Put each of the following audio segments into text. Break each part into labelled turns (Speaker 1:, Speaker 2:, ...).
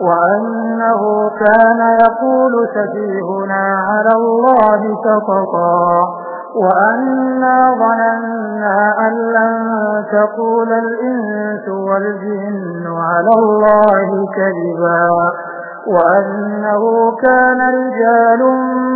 Speaker 1: وأنه كان يقول سفيهنا على الله سقطا. وأنا ظننا أن لن تقول الإنس والجن على الله كذبا. وأنه كان رجال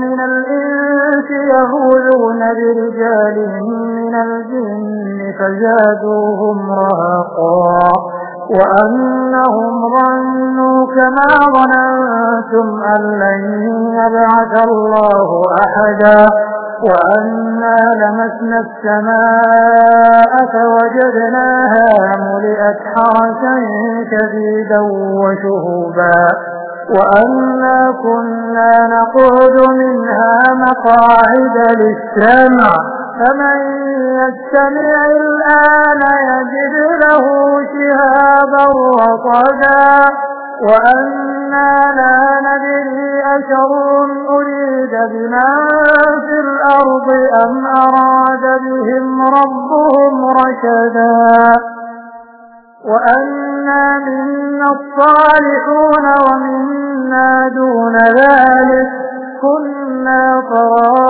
Speaker 1: من الإنس يهوذون برجال من الجن فزادوهم رهقا وأنهم ظنوا كما ظننتم أن لن يبعث الله أحدا وأنا لمسنا السماء فوجدناها ملئت حرسا شديدا وشهوبا وأنا كنا نقعد منها مقاعد للسمع فمن يستمع الآن يجد له شهابا رصدا وأنا لا ندري أشر أريد بما في الأرض أم أراد بهم ربهم رشدا. وأنا منا الصالحون ومنا دون ذلك كنا طرائق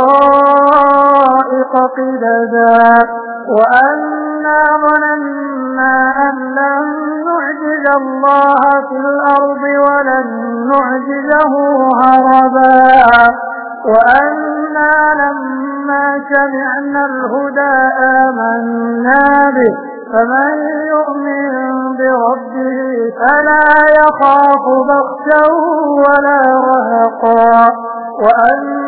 Speaker 1: قددا. وأنا ظننا أن لن نعجز الله في الأرض ولن نعجزه هربا. وأنا لما سمعنا الهدى آمنا به. فمن يؤمن بربه فلا يخاف بخسا ولا رهقا. وأنا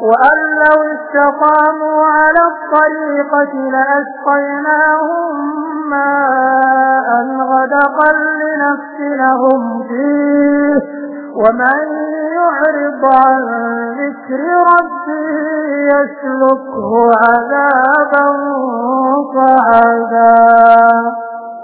Speaker 1: وأن لو استقاموا على الطريقة لأسقيناهم ماء غدقا لنفتنهم فيه. ومن يعرض عن ذكر ربه يسلكه عذابا صعدا.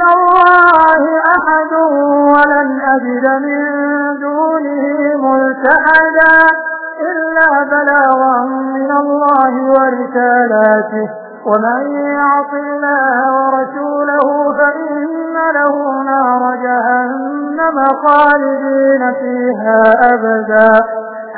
Speaker 1: من الله أحد ولن أجد من دونه ملتحدا إلا بلاغا من الله ورسالاته. ومن يعص الله ورسوله فإن له نار جهنم خالدين فيها أبدا.